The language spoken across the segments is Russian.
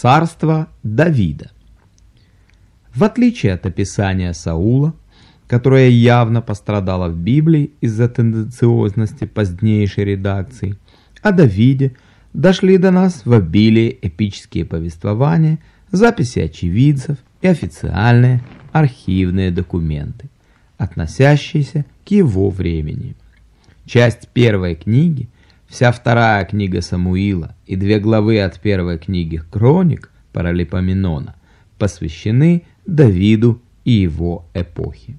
Царство Давида. В отличие от описания Саула, которое явно пострадало в Библии из-за тенденциозности позднейшей редакции, о Давиде дошли до нас в обилии эпические повествования, записи очевидцев и официальные архивные документы, относящиеся к его времени. Часть первой книги – Вся вторая книга Самуила и две главы от первой книги Хроник Паралипоменона посвящены Давиду и его эпохе.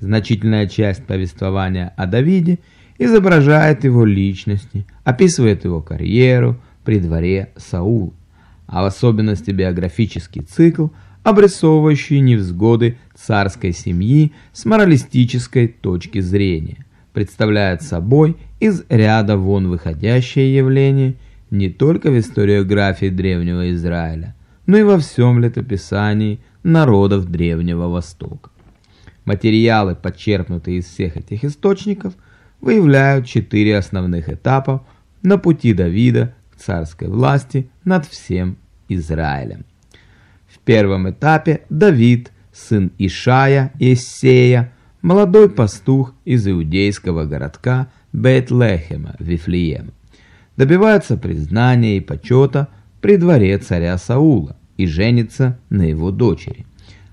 Значительная часть повествования о Давиде изображает его личности, описывает его карьеру при дворе Саула, а в особенности биографический цикл, обрисовывающий невзгоды царской семьи с моралистической точки зрения, представляет собой из ряда вон выходящее явление не только в историографии Древнего Израиля, но и во всем летописании народов Древнего Востока. Материалы, подчеркнутые из всех этих источников, выявляют четыре основных этапа на пути Давида к царской власти над всем Израилем. В первом этапе Давид, сын Ишая Иссея, молодой пастух из иудейского городка Бейт-Лехема, Вифлеем, добивается признания и почета при дворе царя Саула и женится на его дочери.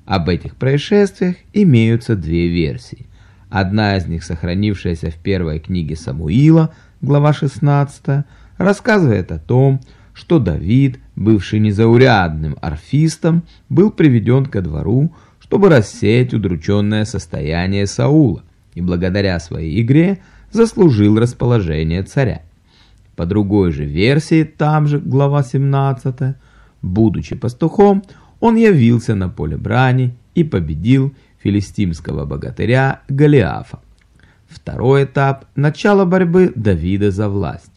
Об этих происшествиях имеются две версии. Одна из них, сохранившаяся в первой книге Самуила, глава 16, рассказывает о том, что Давид, бывший незаурядным орфистом, был приведен ко двору, чтобы рассеять удрученное состояние Саула, и благодаря своей игре заслужил расположение царя. По другой же версии, там же, глава 17, будучи пастухом, он явился на поле брани и победил филистимского богатыря Голиафа. Второй этап – начало борьбы Давида за власть.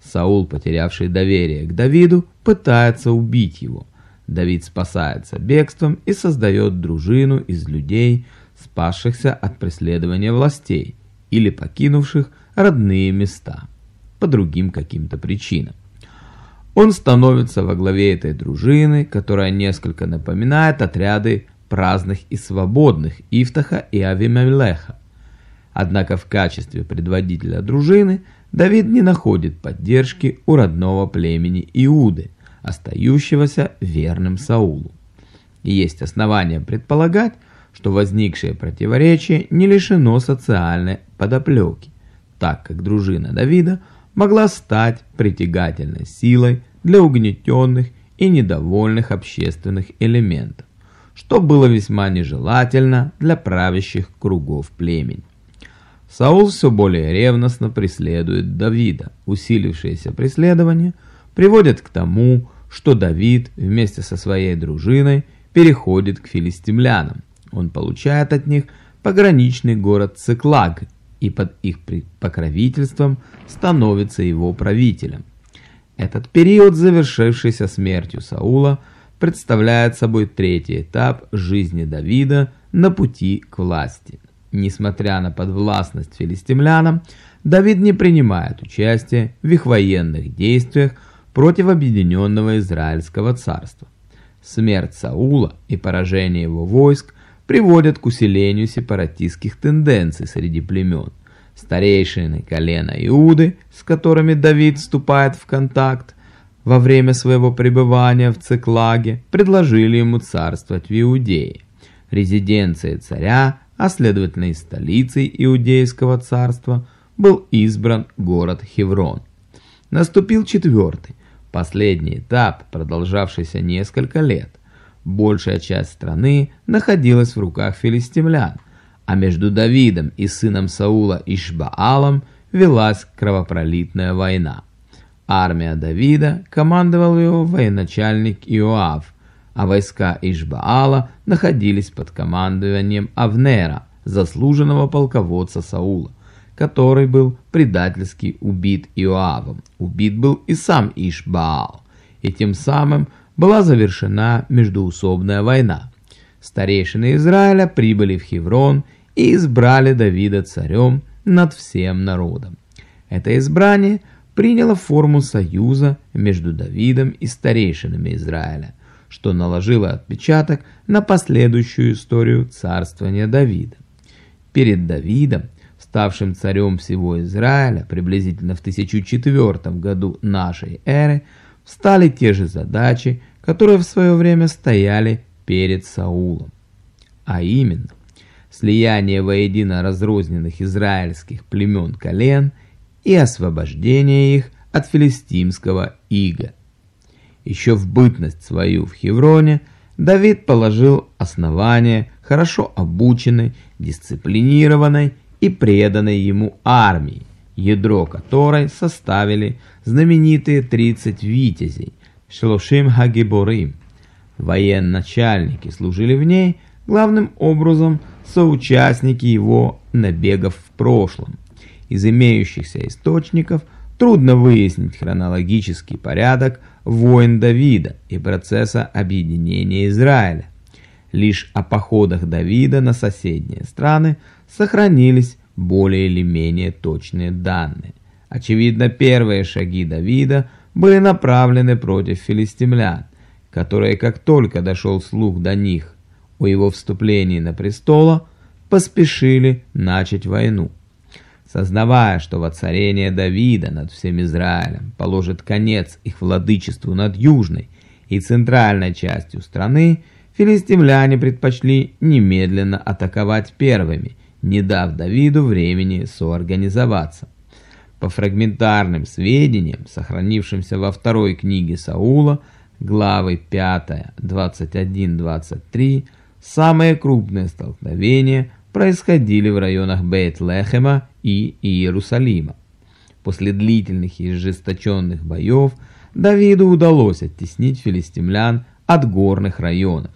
Саул, потерявший доверие к Давиду, пытается убить его. Давид спасается бегством и создает дружину из людей, спасшихся от преследования властей или покинувших родные места по другим каким-то причинам. Он становится во главе этой дружины, которая несколько напоминает отряды праздных и свободных Ифтаха и Авимелеха. Однако в качестве предводителя дружины Давид не находит поддержки у родного племени Иуды, остающегося верным Саулу. И есть основания предполагать, что возникшее противоречие не лишено социальной подоплеки, так как дружина Давида могла стать притягательной силой для угнетенных и недовольных общественных элементов, что было весьма нежелательно для правящих кругов племени. Саул все более ревностно преследует Давида. Усилившееся преследование приводит к тому, что Давид вместе со своей дружиной переходит к филистимлянам, он получает от них пограничный город Циклаг и под их покровительством становится его правителем. Этот период, завершившийся смертью Саула, представляет собой третий этап жизни Давида на пути к власти. Несмотря на подвластность филистимлянам, Давид не принимает участия в их военных действиях против объединенного Израильского царства. Смерть Саула и поражение его войск приводят к усилению сепаратистских тенденций среди племен. Старейшины колена Иуды, с которыми Давид вступает в контакт во время своего пребывания в Циклаге, предложили ему царствовать в Иудее. Резиденцией царя, а следовательно и столицей Иудейского царства, был избран город Хеврон. Наступил четвертый, последний этап, продолжавшийся несколько лет – Большая часть страны находилась в руках филистимлян, а между Давидом и сыном Саула Ишбаалом велась кровопролитная война. Армия Давида командовал его военачальник Иоав, а войска Ишбаала находились под командованием Авнера, заслуженного полководца Саула, который был предательски убит Иоавом. Убит был и сам Ишбаал, и тем самым была завершена междуусобная война. Старейшины Израиля прибыли в Хеврон и избрали Давида царем над всем народом. Это избрание приняла форму союза между Давидом и старейшинами Израиля, что наложило отпечаток на последующую историю царствования Давида. Перед Давидом, ставшим царем всего Израиля приблизительно в 1004 году нашей эры, встали те же задачи, которые в свое время стояли перед Саулом. А именно, слияние воедино разрозненных израильских племен колен и освобождение их от филистимского ига. Еще в бытность свою в Хевроне Давид положил основание хорошо обученной, дисциплинированной и преданной ему армии, ядро которой составили знаменитые 30 витязей Шлошим Хагиборим. Военачальники служили в ней главным образом соучастники его набегов в прошлом. Из имеющихся источников трудно выяснить хронологический порядок войн Давида и процесса объединения Израиля. Лишь о походах Давида на соседние страны сохранились более или менее точные данные. Очевидно, первые шаги Давида были направлены против филистимлян, которые, как только дошел слух до них о его вступлении на престол, поспешили начать войну. Сознавая, что воцарение Давида над всем Израилем положит конец их владычеству над южной и центральной частью страны, филистимляне предпочли немедленно атаковать первыми, не дав Давиду времени соорганизоваться. По фрагментарным сведениям, сохранившимся во второй книге Саула, главы 5, 21-23, Самые крупные столкновения происходили в районах Бейт-Лехема и Иерусалима. После длительных и ожесточенных боев Давиду удалось оттеснить филистимлян от горных районов.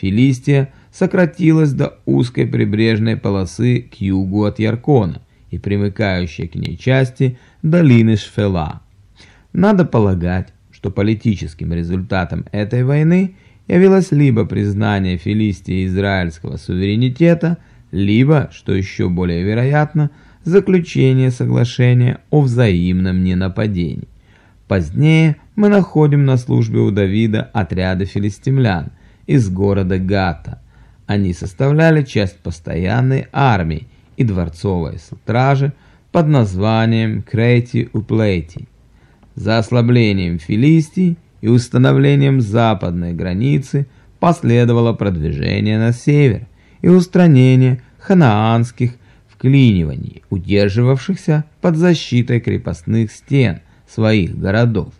Филистия сократилась до узкой прибрежной полосы к югу от Яркона и примыкающей к ней части долины Шфела. Надо полагать, что политическим результатом этой войны – явилось либо признание Филистии израильского суверенитета, либо, что еще более вероятно, заключение соглашения о взаимном ненападении. Позднее мы находим на службе у Давида отряды филистимлян из города Гата. Они составляли часть постоянной армии и дворцовой стражи под названием Крейти-Уплейти. За ослаблением Филистии и установлением западной границы последовало продвижение на север и устранение ханаанских вклиниваний, удерживавшихся под защитой крепостных стен своих городов.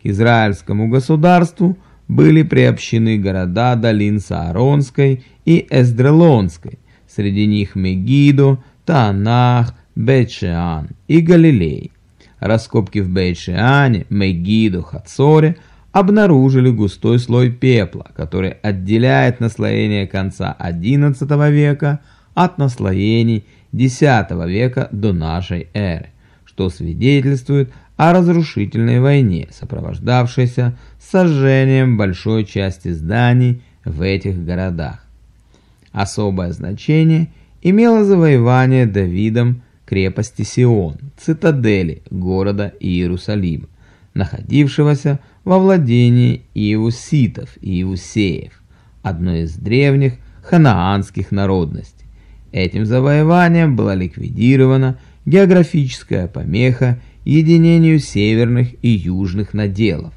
К израильскому государству были приобщены города долин Сааронской и Эсдрелонской, среди них Мегидо, Таанах, Бетшеан и Галилей. Раскопки в Бейт-Шиане, Мегидо, Хацоре обнаружили густой слой пепла, который отделяет наслоение конца XI века от наслоений X века до нашей эры, что свидетельствует о разрушительной войне, сопровождавшейся сожжением большой части зданий в этих городах. Особое значение имело завоевание Давидом крепости Сион, цитадели города Иерусалима, находившегося во владении иевуситов и иевусеев, одной из древних ханаанских народностей. Этим завоеванием была ликвидирована географическая помеха единению северных и южных наделов.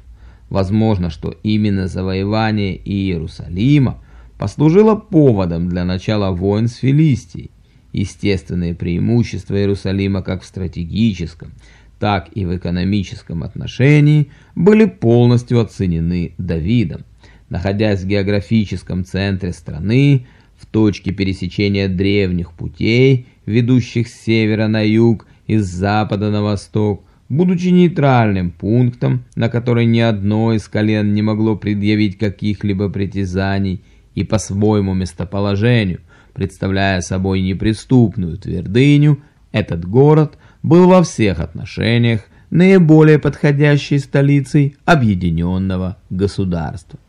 Возможно, что именно завоевание Иерусалима послужило поводом для начала войн с Филистией. Естественные преимущества Иерусалима как в стратегическом, так и в экономическом отношении были полностью оценены Давидом. Находясь в географическом центре страны, в точке пересечения древних путей, ведущих с севера на юг и с запада на восток, будучи нейтральным пунктом, на который ни одно из колен не могло предъявить каких-либо притязаний, и по своему местоположению, представляя собой неприступную твердыню, этот город был во всех отношениях наиболее подходящей столицей объединенного государства.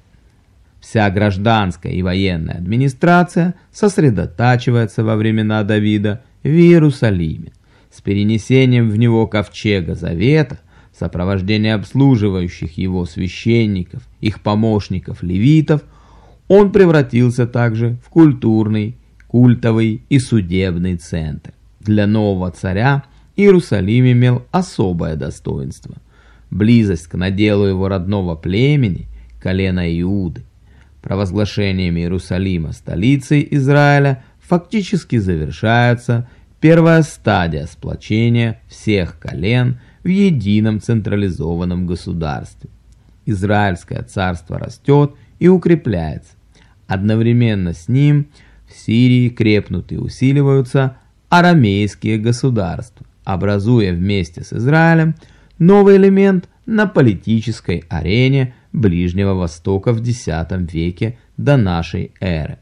Вся гражданская и военная администрация сосредотачивается во времена Давида в Иерусалиме. С перенесением в него ковчега Завета в сопровождении обслуживающих его священников, их помощников, левитов, он превратился также в культурный, культовый и судебный центр. Для нового царя Иерусалим имел особое достоинство. Близость к наделу его родного племени, колена Иуды, провозглашением Иерусалима столицей Израиля фактически завершается первая стадия сплочения всех колен в едином централизованном государстве. Израильское царство растет и укрепляется. Одновременно с ним в Сирии крепнут и усиливаются арамейские государства, образуя вместе с Израилем новый элемент на политической арене Ближнего Востока в X веке до нашей эры.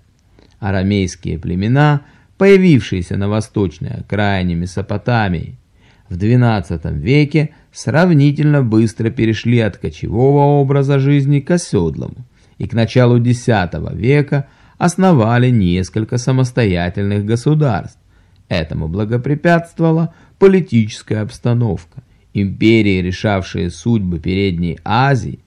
Арамейские племена, появившиеся на восточной окраине Месопотамии в XII веке, сравнительно быстро перешли от кочевого образа жизни к оседлому и к началу X века основали несколько самостоятельных государств. Этому благопрепятствовала политическая обстановка. Империи, решавшие судьбы Передней Азии,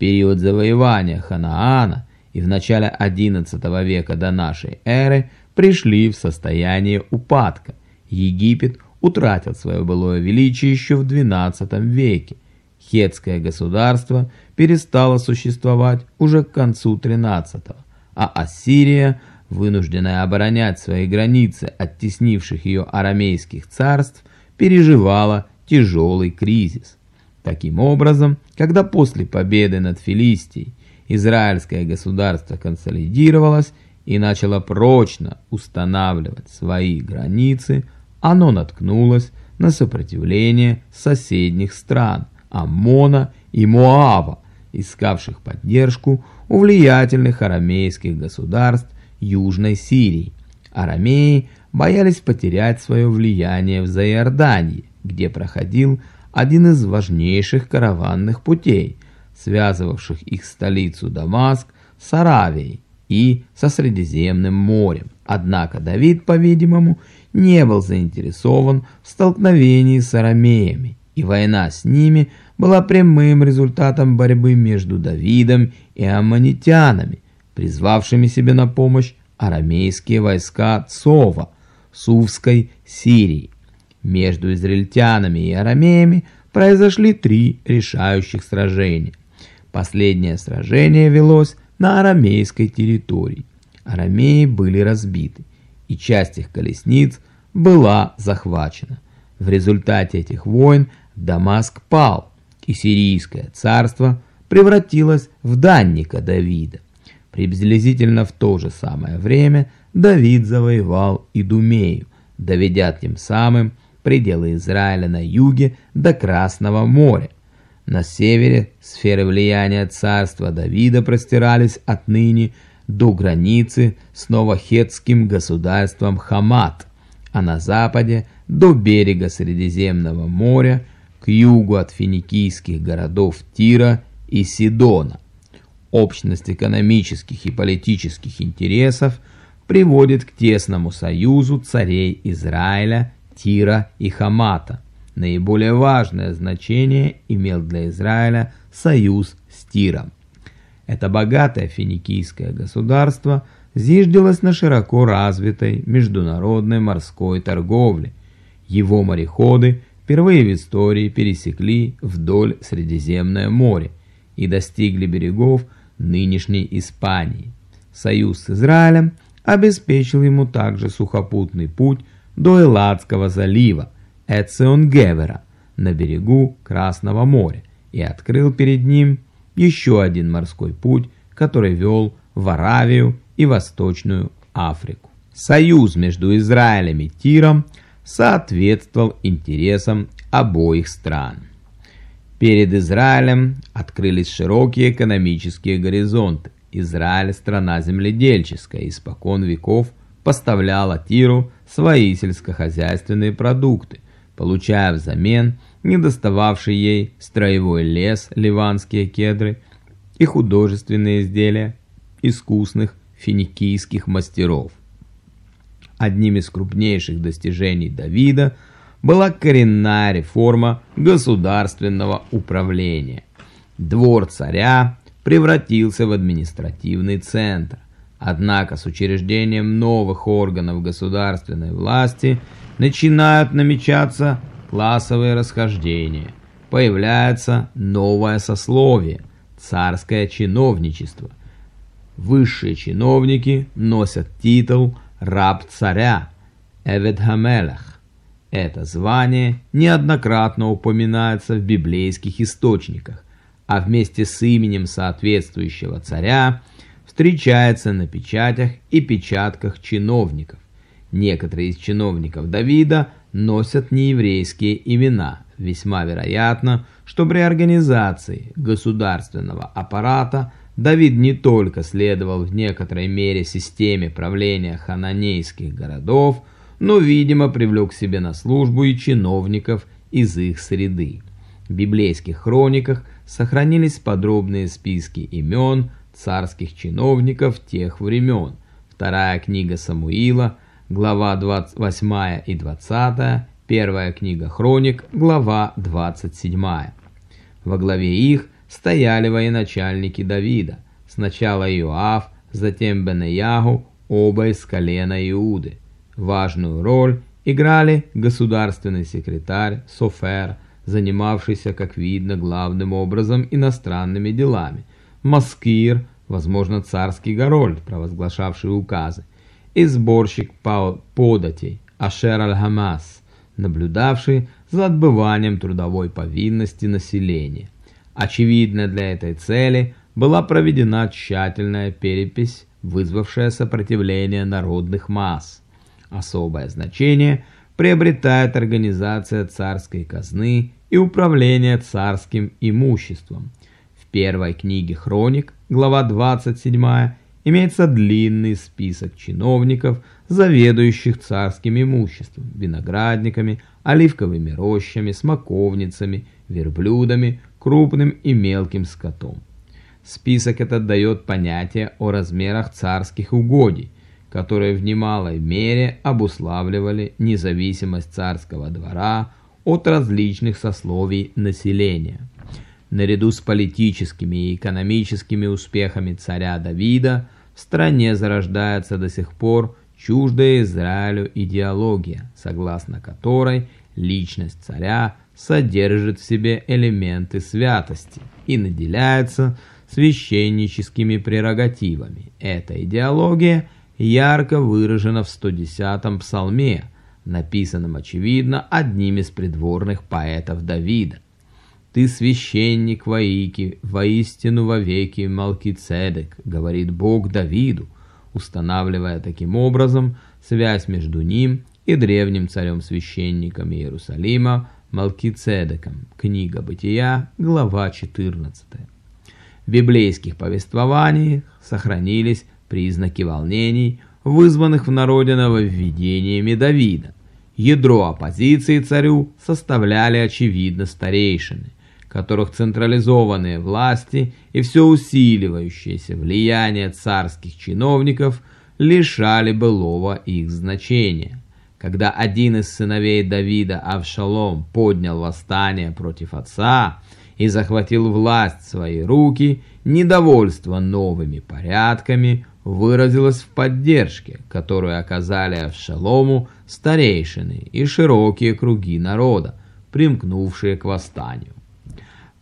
период завоевания Ханаана и в начале XI века до нашей эры пришли в состояние упадка. Египет утратил свое былое величие еще в XII веке. Хетское государство перестало существовать уже к концу XIII, а Ассирия, вынужденная оборонять свои границы от теснивших ее арамейских царств, переживала тяжелый кризис. Таким образом, когда после победы над Филистией израильское государство консолидировалось и начало прочно устанавливать свои границы, оно наткнулось на сопротивление соседних стран Аммона и Моава, искавших поддержку у влиятельных арамейских государств Южной Сирии. Арамеи боялись потерять свое влияние в Заиордании, где проходил один из важнейших караванных путей, связывавших их столицу Дамаск с Аравией и со Средиземным морем. Однако Давид, по-видимому, не был заинтересован в столкновении с арамеями, и война с ними была прямым результатом борьбы между Давидом и аммонитянами, призвавшими себе на помощь арамейские войска Цова, Сувской Сирии. Между израильтянами и арамеями произошли три решающих сражения. Последнее сражение велось на арамейской территории. Арамеи были разбиты, и часть их колесниц была захвачена. В результате этих войн Дамаск пал, и сирийское царство превратилось в данника Давида. Приблизительно в то же самое время Давид завоевал Идумею, доведя тем самым пределы Израиля на юге до Красного моря. На севере сферы влияния царства Давида простирались отныне до границы с новохетским государством Хамат, а на западе до берега Средиземного моря к югу от финикийских городов Тира и Сидона. Общность экономических и политических интересов приводит к тесному союзу царей Израиля Тира и Хамата. Наиболее важное значение имел для Израиля союз с Тиром. Это богатое финикийское государство зиждилось на широко развитой международной морской торговле. Его мореходы впервые в истории пересекли вдоль Средиземное море и достигли берегов нынешней Испании. Союз с Израилем обеспечил ему также сухопутный путь до Эладского залива Эцион-Гевера на берегу Красного моря и открыл перед ним еще один морской путь, который вел в Аравию и Восточную Африку. Союз между Израилем и Тиром соответствовал интересам обоих стран. Перед Израилем открылись широкие экономические горизонты. Израиль – страна земледельческая, испокон веков поставляла Тиру свои сельскохозяйственные продукты, получая взамен недостававший ей строевой лес, ливанские кедры и художественные изделия искусных финикийских мастеров. Одним из крупнейших достижений Давида была коренная реформа государственного управления. Двор царя превратился в административный центр. Однако с учреждением новых органов государственной власти начинают намечаться классовые расхождения. Появляется новое сословие – царское чиновничество. Высшие чиновники носят титул «раб царя» – Эведхамелах. Это звание неоднократно упоминается в библейских источниках, а вместе с именем соответствующего царя встречается на печатях и печатках чиновников. Некоторые из чиновников Давида носят нееврейские имена. Весьма вероятно, что при организации государственного аппарата Давид не только следовал в некоторой мере системе правления хананейских городов, но, видимо, привлек себе на службу и чиновников из их среды. Библейских хрониках сохранились подробные списки имен царских чиновников тех времен. Вторая книга Самуила, глава 28 и 20, первая книга Хроник, глава 27. Во главе их стояли военачальники Давида, сначала Иоав, затем Бенеягу, оба из колена Иуды. Важную роль играли государственный секретарь Софер, занимавшийся, как видно, главным образом иностранными делами, Маскир, возможно, царский Горольд, провозглашавший указы, и сборщик податей Ашер Аль-Хамас, наблюдавший за отбыванием трудовой повинности населения. Очевидно, для этой цели была проведена тщательная перепись, вызвавшая сопротивление народных масс. Особое значение приобретает организация царской казны и управление царским имуществом. В первой книге Хроник, глава 27, имеется длинный список чиновников, заведующих царским имуществом, виноградниками, оливковыми рощами, смоковницами, верблюдами, крупным и мелким скотом. Список этот дает понятие о размерах царских угодий, которые в немалой мере обуславливали независимость царского двора от различных сословий населения. Наряду с политическими и экономическими успехами царя Давида в стране зарождается до сих пор чуждая Израилю идеология, согласно которой личность царя содержит в себе элементы святости и наделяется священническими прерогативами. Эта идеология – ярко выражена в 110-м псалме, написанном, очевидно, одним из придворных поэтов Давида. «Ты священник воики, воистину вовеки Малкицедек», говорит Бог Давиду, устанавливая таким образом связь между ним и древним царем-священником Иерусалима Малкицедеком. Книга Бытия, глава 14. В библейских повествованиях сохранились признаки волнений, вызванных в народе нововведениями Давида. Ядро оппозиции царю составляли очевидно старейшины, которых централизованные власти и все усиливающееся влияние царских чиновников лишали былого их значения. Когда один из сыновей Давида, Авшалом, поднял восстание против отца и захватил власть в свои руки, недовольство новыми порядками выразилось в поддержке, которую оказали Авшалому старейшины и широкие круги народа, примкнувшие к восстанию.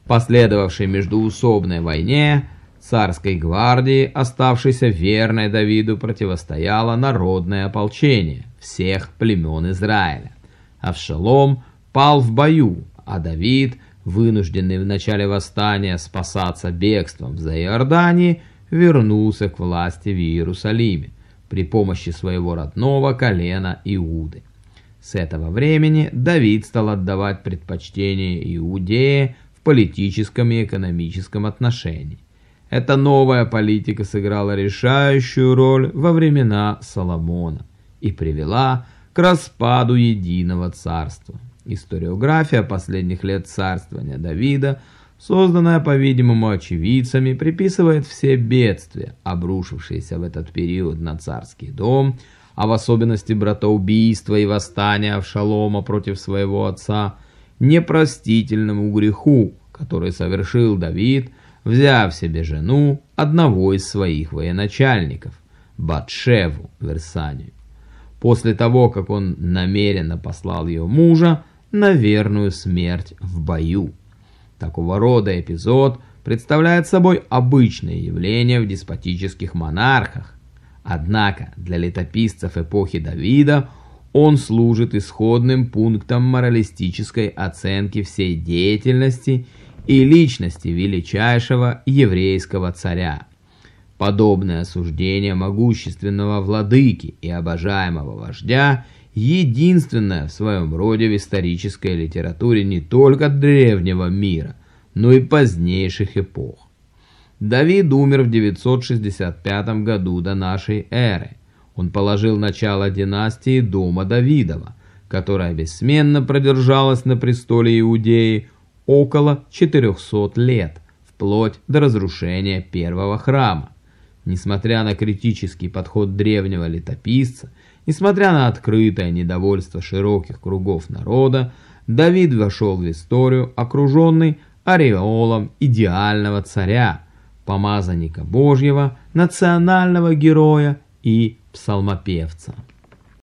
В последовавшей междуусобной войне царской гвардии, оставшейся верной Давиду, противостояло народное ополчение всех племен Израиля. Авшалом пал в бою, а Давид, вынужденный в начале восстания спасаться бегством за Иордании, вернулся к власти в Иерусалиме при помощи своего родного колена Иуды. С этого времени Давид стал отдавать предпочтение Иудее в политическом и экономическом отношении. Эта новая политика сыграла решающую роль во времена Соломона и привела к распаду единого царства. Историография последних лет царствования Давида – созданная, по-видимому, очевидцами, приписывает все бедствия, обрушившиеся в этот период на царский дом, а в особенности братоубийства и восстания Авшалома против своего отца, непростительному греху, который совершил Давид, взяв себе жену одного из своих военачальников, Батшеву Версанию, после того, как он намеренно послал ее мужа на верную смерть в бою. Такого рода эпизод представляет собой обычное явление в деспотических монархах, Однако для летописцев эпохи Давида он служит исходным пунктом моралистической оценки всей деятельности и личности величайшего еврейского царя. Подобное осуждение могущественного владыки и обожаемого вождя единственное в своем роде в исторической литературе не только древнего мира, но и позднейших эпох. Давид умер в 965 году до нашей эры. Он положил начало династии дома Давидова, которая бессменно продержалась на престоле Иудеи около 400 лет, вплоть до разрушения первого храма. Несмотря на критический подход древнего летописца, несмотря на открытое недовольство широких кругов народа, Давид вошел в историю, окруженный ореолом идеального царя, помазанника Божьего, национального героя и псалмопевца.